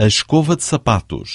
a escova de sapatos.